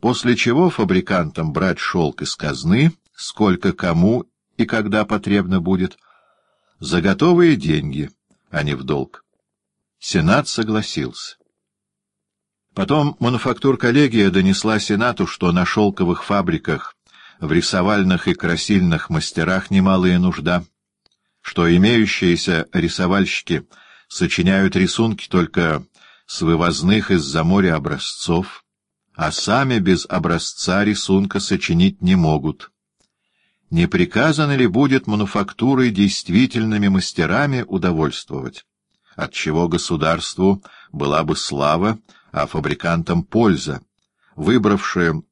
после чего фабрикантам брать шелк из казны, сколько кому и когда потребно будет, за готовые деньги, а не в долг. Сенат согласился. Потом мануфактур-коллегия донесла Сенату, что на шелковых фабриках, в рисовальных и красильных мастерах немалая нужда, что имеющиеся рисовальщики сочиняют рисунки только с вывозных из-за моря образцов, а сами без образца рисунка сочинить не могут. Не приказано ли будет мануфактурой действительными мастерами удовольствовать, отчего государству была бы слава, а фабрикантам польза, выбравшие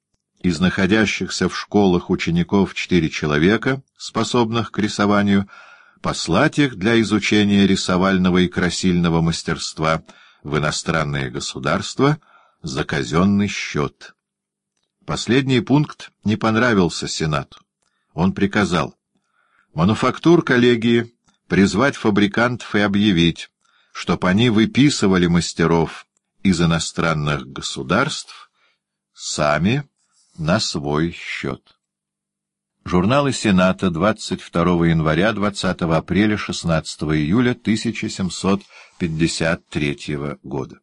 из находящихся в школах учеников четыре человека, способных к рисованию, послать их для изучения рисовального и красильного мастерства в иностранные государства за казенный счет. Последний пункт не понравился Сенату. Он приказал мануфактур коллегии призвать фабрикантов и объявить, чтоб они выписывали мастеров из иностранных государств сами на свой счет. Журналы Сената 22 января, 20 апреля, 16 июля 1753 года.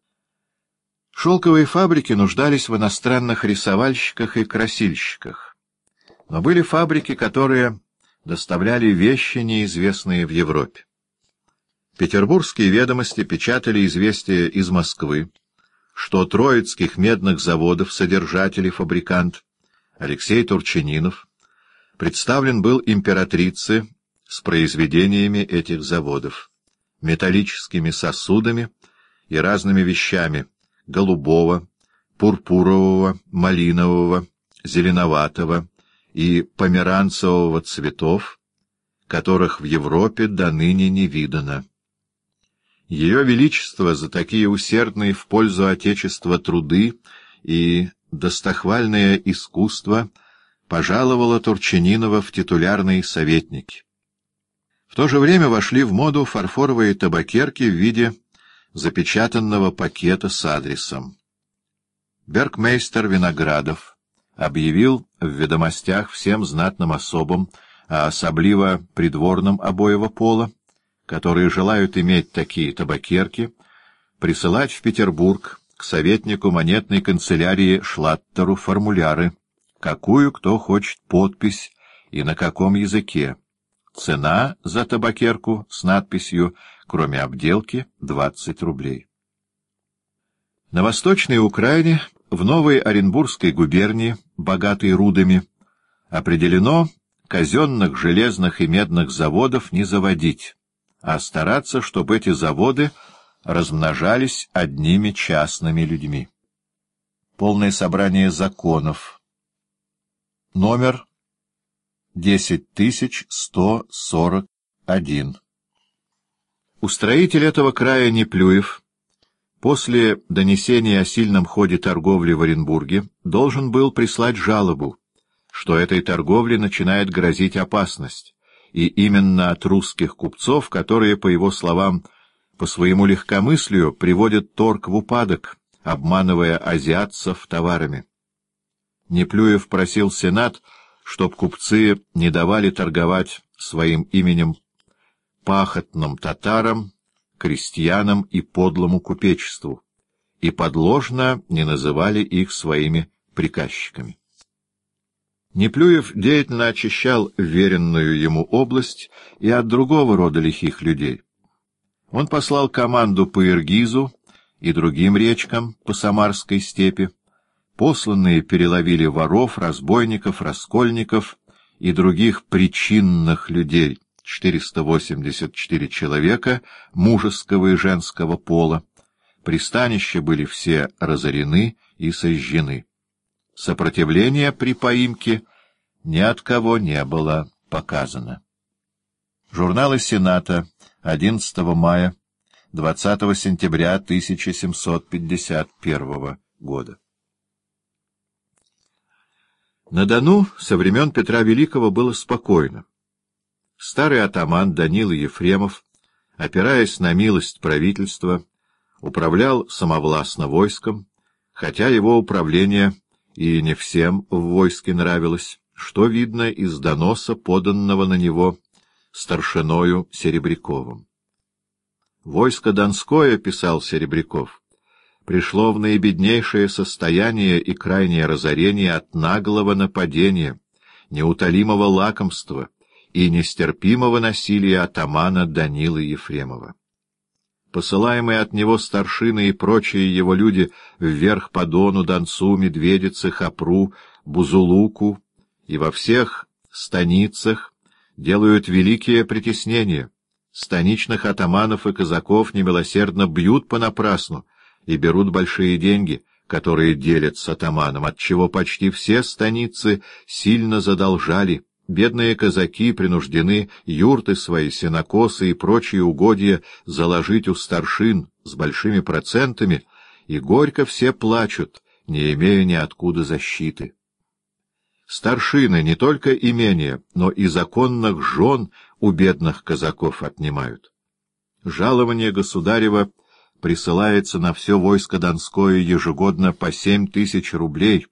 Шелковые фабрики нуждались в иностранных рисовальщиках и красильщиках. Но были фабрики, которые доставляли вещи, неизвестные в Европе. Петербургские ведомости печатали известия из Москвы, что троицких медных заводов содержатель и фабрикант Алексей Турчининов представлен был императрице с произведениями этих заводов, металлическими сосудами и разными вещами голубого, пурпурового, малинового, зеленоватого и померанцевого цветов, которых в Европе до ныне не видано. Ее Величество за такие усердные в пользу Отечества труды и достохвальное искусство пожаловало Турчининова в титулярные советники. В то же время вошли в моду фарфоровые табакерки в виде запечатанного пакета с адресом. Бергмейстер Виноградов объявил в ведомостях всем знатным особам, а особливо придворным обоего пола, которые желают иметь такие табакерки, присылать в Петербург к советнику монетной канцелярии Шлаттеру формуляры, какую кто хочет подпись и на каком языке. Цена за табакерку с надписью, кроме обделки, 20 рублей. На Восточной Украине, в Новой Оренбургской губернии, богатой рудами, определено казенных железных и медных заводов не заводить, а стараться, чтобы эти заводы размножались одними частными людьми. Полное собрание законов. Номер 10141. Устроитель этого края Неплюев после донесения о сильном ходе торговли в Оренбурге должен был прислать жалобу, что этой торговле начинает грозить опасность, и именно от русских купцов, которые, по его словам, по своему легкомыслию приводят торг в упадок, обманывая азиатцев товарами. Неплюев просил Сенат, чтоб купцы не давали торговать своим именем пахотным татарам, крестьянам и подлому купечеству, и подложно не называли их своими приказчиками. Неплюев деятельно очищал веренную ему область и от другого рода лихих людей. Он послал команду по Иргизу и другим речкам по Самарской степи. Посланные переловили воров, разбойников, раскольников и других причинных людей, 484 человека мужеского и женского пола. Пристанища были все разорены и сожжены. Сопротивление при поимке ни от кого не было показано. Журналы Сената 11 мая, 20 сентября 1751 года. На Дону со времен Петра Великого было спокойно. Старый атаман Данила Ефремов, опираясь на милость правительства, управлял самовластно войском, хотя его управление и не всем в войске нравилось, что видно из доноса, поданного на него старшиною Серебряковым. «Войско Донское, — писал Серебряков, — пришло в наибеднейшее состояние и крайнее разорение от наглого нападения, неутолимого лакомства и нестерпимого насилия атамана Данилы Ефремова. Посылаемые от него старшины и прочие его люди вверх по Дону, Донцу, Медведице, Хапру, Бузулуку и во всех станицах делают великие притеснения. Станичных атаманов и казаков немилосердно бьют понапрасну и берут большие деньги, которые делят с атаманом, отчего почти все станицы сильно задолжали. Бедные казаки принуждены юрты свои, сенокосы и прочие угодья заложить у старшин с большими процентами, и горько все плачут, не имея ниоткуда защиты. Старшины не только имения, но и законных жен у бедных казаков отнимают. Жалование государева присылается на все войско Донское ежегодно по семь тысяч рублей,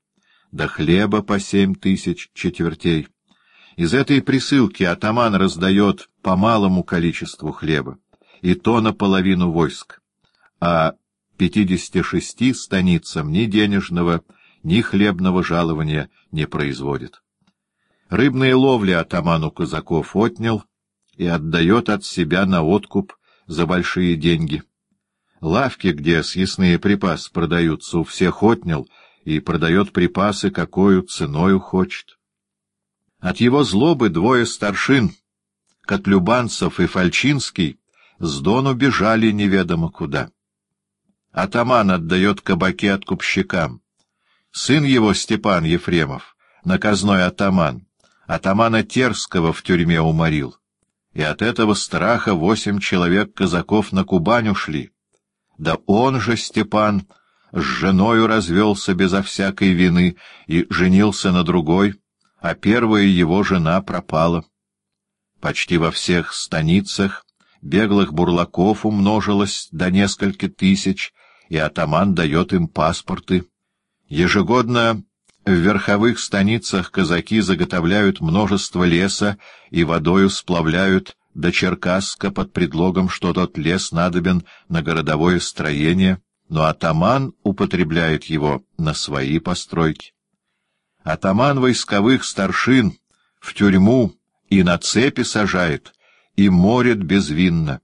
до хлеба по семь тысяч четвертей. Из этой присылки атаман раздает по малому количеству хлеба, и то наполовину войск, а пятидесяти шести станицам ни денежного, ни хлебного жалования не производит. Рыбные ловли атаману казаков отнял и отдает от себя на откуп за большие деньги. Лавки, где съестные припасы продаются, у всех отнял и продает припасы, какую ценою хочет. От его злобы двое старшин, Котлюбанцев и Фальчинский, с Дону бежали неведомо куда. Атаман отдает кабаки откупщикам. Сын его, Степан Ефремов, наказной атаман, атамана Терского в тюрьме уморил. И от этого страха восемь человек казаков на Кубань ушли. Да он же, Степан, с женою развелся безо всякой вины и женился на другой, а первая его жена пропала. Почти во всех станицах беглых бурлаков умножилось до нескольких тысяч, и атаман дает им паспорты. Ежегодно в верховых станицах казаки заготовляют множество леса и водою сплавляют до Черкасска под предлогом, что тот лес надобен на городовое строение, но атаман употребляет его на свои постройки. Атаман войсковых старшин в тюрьму и на цепи сажает, и морит безвинно,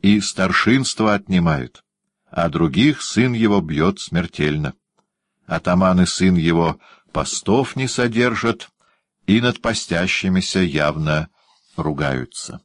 и старшинство отнимает, а других сын его бьет смертельно атаман и сын его постов не содержат и над постящимися явно ругаются.